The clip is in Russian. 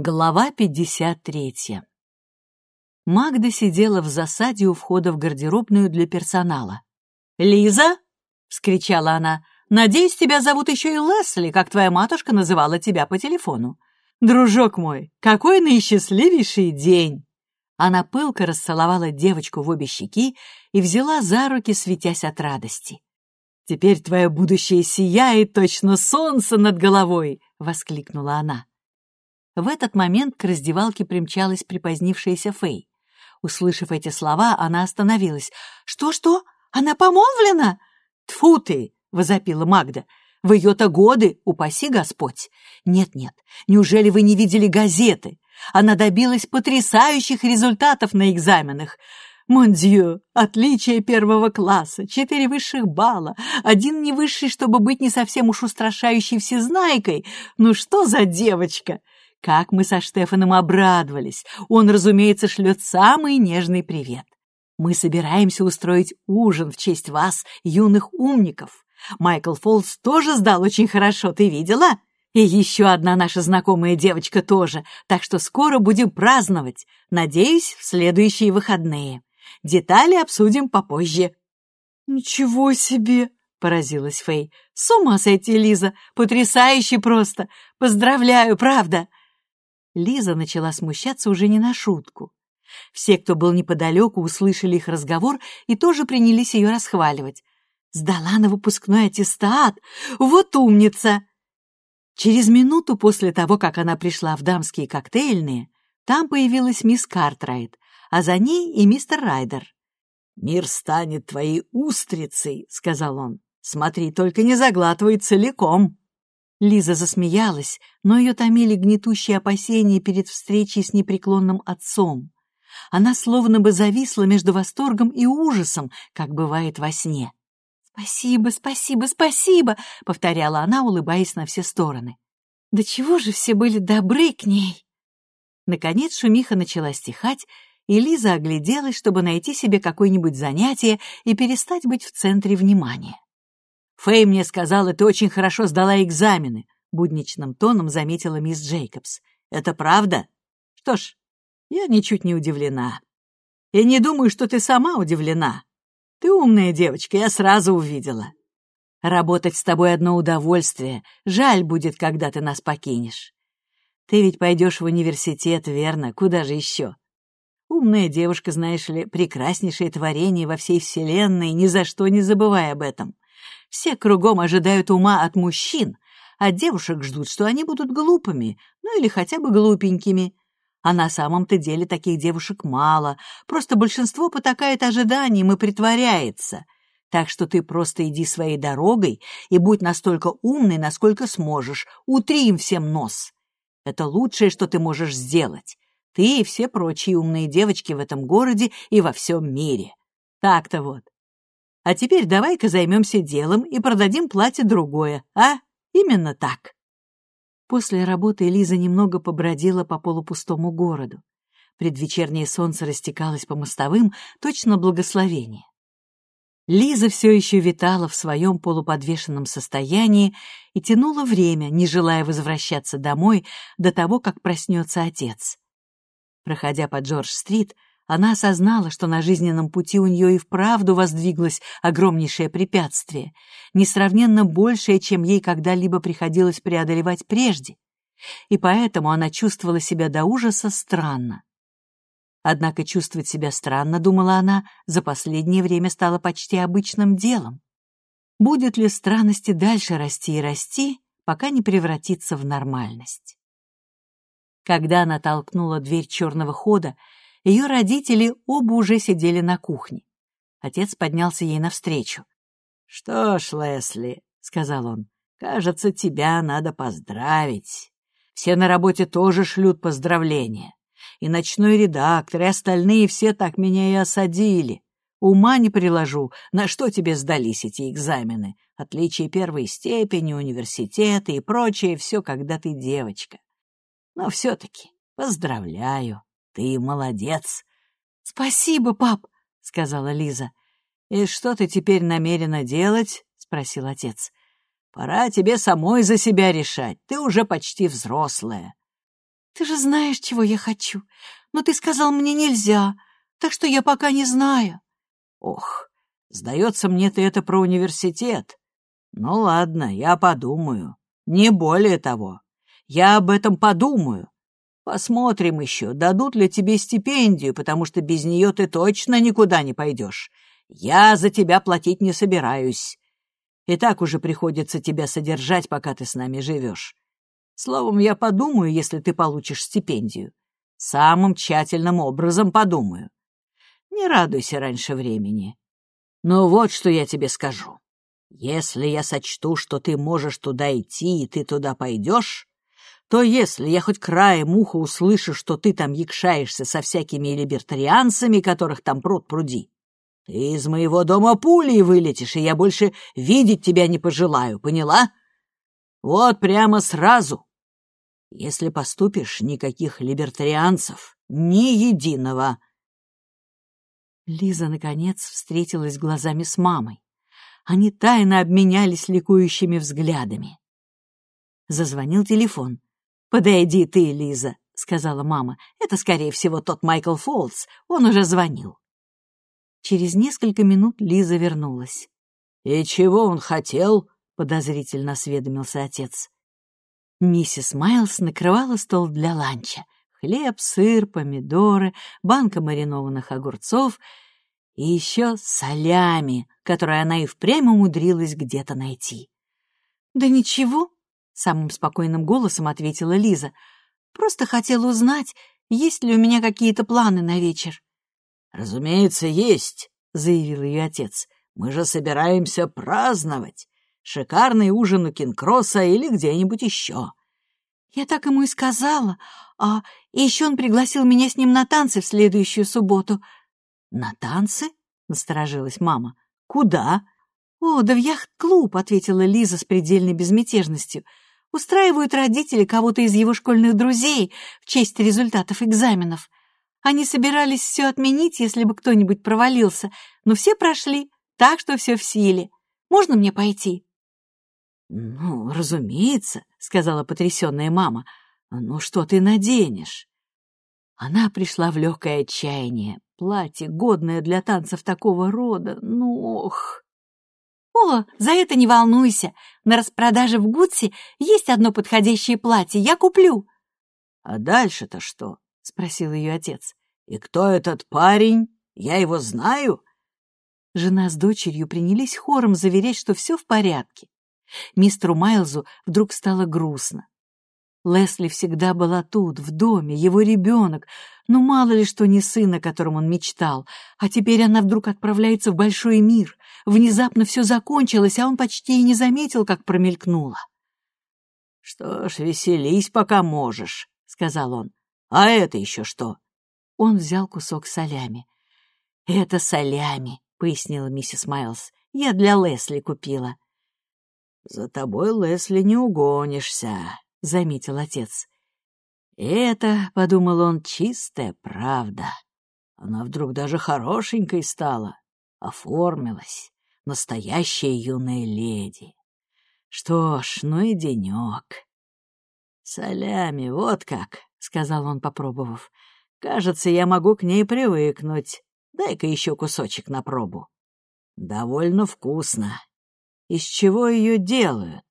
Глава 53 Магда сидела в засаде у входа в гардеробную для персонала. «Лиза!» — вскричала она. «Надеюсь, тебя зовут еще и Лесли, как твоя матушка называла тебя по телефону. Дружок мой, какой наисчастливейший день!» Она пылко расцеловала девочку в обе щеки и взяла за руки, светясь от радости. «Теперь твое будущее сияет точно солнце над головой!» — воскликнула она. В этот момент к раздевалке примчалась припозднившаяся Фэй. Услышав эти слова, она остановилась. «Что-что? Она помолвлена?» «Тьфу ты!» — возопила Магда. «В ее-то годы, упаси Господь! Нет-нет, неужели вы не видели газеты? Она добилась потрясающих результатов на экзаменах. Мондью, отличие первого класса, четыре высших балла, один не высший, чтобы быть не совсем уж устрашающей всезнайкой. Ну что за девочка!» Как мы со Штефаном обрадовались! Он, разумеется, шлет самый нежный привет. Мы собираемся устроить ужин в честь вас, юных умников. Майкл Фолс тоже сдал очень хорошо, ты видела? И еще одна наша знакомая девочка тоже, так что скоро будем праздновать. Надеюсь, в следующие выходные. Детали обсудим попозже». «Ничего себе!» — поразилась Фэй. «С ума сойти, Лиза! Потрясающе просто! Поздравляю, правда!» Лиза начала смущаться уже не на шутку. Все, кто был неподалеку, услышали их разговор и тоже принялись ее расхваливать. «Сдала на выпускной аттестат! Вот умница!» Через минуту после того, как она пришла в дамские коктейльные, там появилась мисс Картрайт, а за ней и мистер Райдер. «Мир станет твоей устрицей», — сказал он. «Смотри, только не заглатывай целиком». Лиза засмеялась, но ее томили гнетущие опасения перед встречей с непреклонным отцом. Она словно бы зависла между восторгом и ужасом, как бывает во сне. «Спасибо, спасибо, спасибо!» — повторяла она, улыбаясь на все стороны. «Да чего же все были добры к ней!» Наконец шумиха начала стихать, и Лиза огляделась, чтобы найти себе какое-нибудь занятие и перестать быть в центре внимания. «Фэй мне сказала, ты очень хорошо сдала экзамены», — будничным тоном заметила мисс Джейкобс. «Это правда? Что ж, я ничуть не удивлена. Я не думаю, что ты сама удивлена. Ты умная девочка, я сразу увидела. Работать с тобой одно удовольствие. Жаль будет, когда ты нас покинешь. Ты ведь пойдешь в университет, верно? Куда же еще? Умная девушка, знаешь ли, прекраснейшее творение во всей вселенной, ни за что не забывай об этом. Все кругом ожидают ума от мужчин, а девушек ждут, что они будут глупыми, ну или хотя бы глупенькими. А на самом-то деле таких девушек мало, просто большинство потакает ожиданиям и притворяется. Так что ты просто иди своей дорогой и будь настолько умной, насколько сможешь, утри им всем нос. Это лучшее, что ты можешь сделать. Ты и все прочие умные девочки в этом городе и во всем мире. Так-то вот. А теперь давай-ка займемся делом и продадим платье другое, а? Именно так. После работы Лиза немного побродила по полупустому городу. Предвечернее солнце растекалось по мостовым, точно благословение. Лиза все еще витала в своем полуподвешенном состоянии и тянула время, не желая возвращаться домой до того, как проснется отец. Проходя по Джордж-стрит, она осознала, что на жизненном пути у нее и вправду воздвиглось огромнейшее препятствие, несравненно большее, чем ей когда-либо приходилось преодолевать прежде, и поэтому она чувствовала себя до ужаса странно. Однако чувствовать себя странно, думала она, за последнее время стало почти обычным делом. Будет ли странности дальше расти и расти, пока не превратится в нормальность? Когда она толкнула дверь черного хода, ее родители оба уже сидели на кухне. Отец поднялся ей навстречу. «Что ж, Лесли», — сказал он, — «кажется, тебя надо поздравить. Все на работе тоже шлют поздравления. И ночной редактор, и остальные все так меня и осадили. Ума не приложу, на что тебе сдались эти экзамены. Отличие первой степени, университета и прочее, все, когда ты девочка. Но все-таки поздравляю. Ты молодец. Спасибо, пап, сказала Лиза. И что ты теперь намерена делать? спросил отец. Пора тебе самой за себя решать. Ты уже почти взрослая. Ты же знаешь, чего я хочу. Но ты сказал, мне нельзя, так что я пока не знаю. Ох, сдается мне ты это про университет. Ну ладно, я подумаю. Не более того. Я об этом подумаю. Посмотрим еще, дадут ли тебе стипендию, потому что без нее ты точно никуда не пойдешь. Я за тебя платить не собираюсь. И так уже приходится тебя содержать, пока ты с нами живешь. Словом, я подумаю, если ты получишь стипендию. Самым тщательным образом подумаю. Не радуйся раньше времени. Но вот что я тебе скажу. Если я сочту, что ты можешь туда идти, и ты туда пойдешь, то если я хоть краем уха услышу, что ты там якшаешься со всякими либертарианцами, которых там пруд пруди, ты из моего дома пулей вылетишь, и я больше видеть тебя не пожелаю, поняла? Вот прямо сразу. Если поступишь, никаких либертарианцев, ни единого. Лиза, наконец, встретилась глазами с мамой. Они тайно обменялись ликующими взглядами. Зазвонил телефон. «Подойди ты, Лиза», — сказала мама. «Это, скорее всего, тот Майкл Фолс. Он уже звонил». Через несколько минут Лиза вернулась. «И чего он хотел?» — подозрительно осведомился отец. Миссис Майлз накрывала стол для ланча. Хлеб, сыр, помидоры, банка маринованных огурцов и еще солями, которые она и впрямь умудрилась где-то найти. «Да ничего», — самым спокойным голосом ответила Лиза. «Просто хотела узнать, есть ли у меня какие-то планы на вечер». «Разумеется, есть», — заявил ее отец. «Мы же собираемся праздновать. Шикарный ужин у Кинкросса или где-нибудь еще». «Я так ему и сказала. А еще он пригласил меня с ним на танцы в следующую субботу». «На танцы?» — насторожилась мама. «Куда?» «О, да в яхт-клуб», — ответила Лиза с предельной безмятежностью. «Устраивают родители кого-то из его школьных друзей в честь результатов экзаменов. Они собирались все отменить, если бы кто-нибудь провалился, но все прошли, так что все в силе. Можно мне пойти?» «Ну, разумеется», — сказала потрясенная мама. «Ну, что ты наденешь?» Она пришла в легкое отчаяние. Платье, годное для танцев такого рода, ну, ох! «О, за это не волнуйся. На распродаже в Гудсе есть одно подходящее платье. Я куплю». «А дальше-то что?» — спросил ее отец. «И кто этот парень? Я его знаю?» Жена с дочерью принялись хором заверять, что все в порядке. Мистеру Майлзу вдруг стало грустно. Лесли всегда была тут, в доме, его ребенок, но мало ли что не сын, о котором он мечтал, а теперь она вдруг отправляется в большой мир. Внезапно все закончилось, а он почти и не заметил, как промелькнуло. «Что ж, веселись, пока можешь», — сказал он. «А это еще что?» Он взял кусок солями. «Это солями», — пояснила миссис Майлз. «Я для Лесли купила». «За тобой, Лесли, не угонишься», — заметил отец. «Это, — подумал он, — чистая правда. Она вдруг даже хорошенькой стала, оформилась, настоящая юная леди. Что ж, ну и денек». «Солями, вот как», — сказал он, попробовав. «Кажется, я могу к ней привыкнуть. Дай-ка еще кусочек на пробу». «Довольно вкусно. Из чего ее делают?